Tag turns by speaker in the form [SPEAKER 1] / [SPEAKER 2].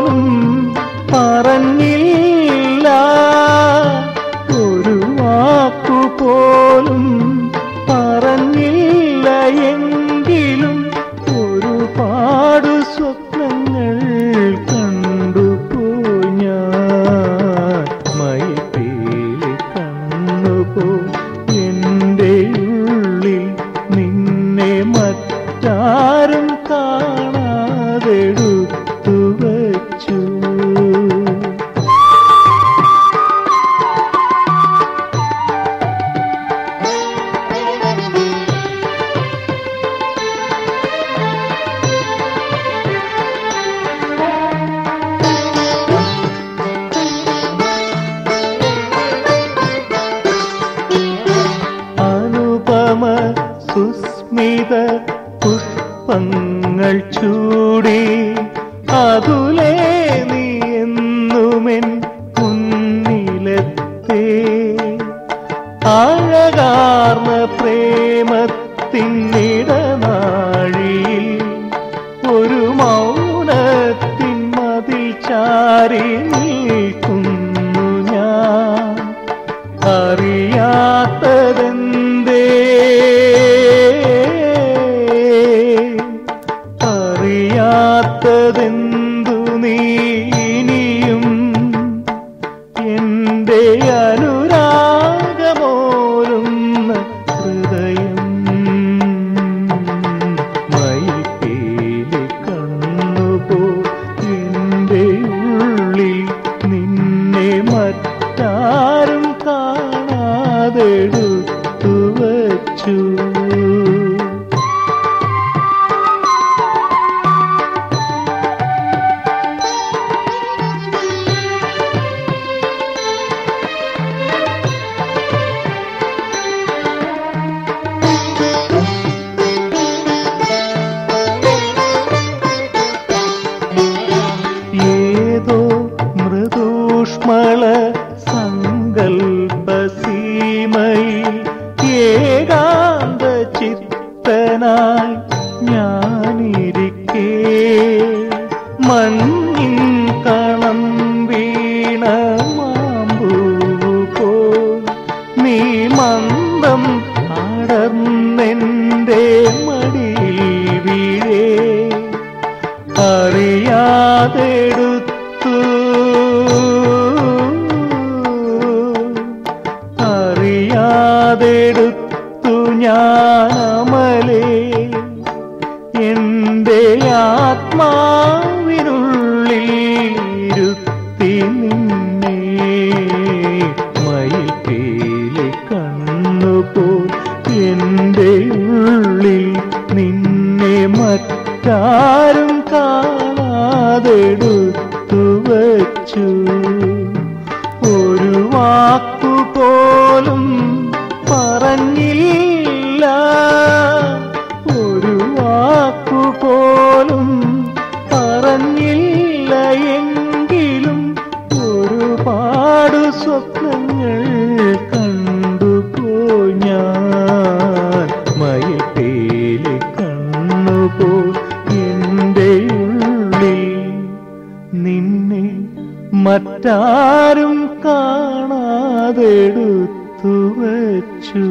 [SPEAKER 1] പോലും പറഞ്ഞില്ല. ഒരു വാക്കു പോലും പറഞ്ഞില്ല. എങ്കിലും ഒരുപാട് സ്വപ്നങ്ങൾ ഞാൻ. ഉള്ളിൽ നിന്നെ മറ്റാരും കാണാതെടുത്തു സുസ്മിത പുഷ്പങ്ങൾ ചൂടി അതുലേ നീ എന്നുമെൻ കുന്നിലത്തെ ആഴകാർന്ന പ്രേമത്തിനിടനാഴിയിൽ ഒരു മൗനത്തിൻ മതിൽ ചാരി നിൽക്കുന്നു കാണാതെടുത്തു വച്ചു. ഏതോ മൃദൂഷ്മള മഞ്ഞിൻ കണം വീണ മാമ്പൂ പോ നീ മന്ദം അടർന്നെന്റെ മടിയിൽ വീഴേ. അറിയാതെടുത്തു. അറിയാതെടുത്തു ഞാൻ അമലേ എന്റെ കാണാതെടുത്തു വച്ചു ഒരു വാക്കു പോലും പറഞ്ഞില്ല. ഒരു വാക്കു പോലും പറഞ്ഞില്ല. എങ്കിലും ഒരുപാട് സ്വപ്നങ്ങൾ കണ്ടുപോയി ഞാൻ. പേലി കണ്ണുപോ മറ്റാരും കാണാതെടുത്തു വച്ചു.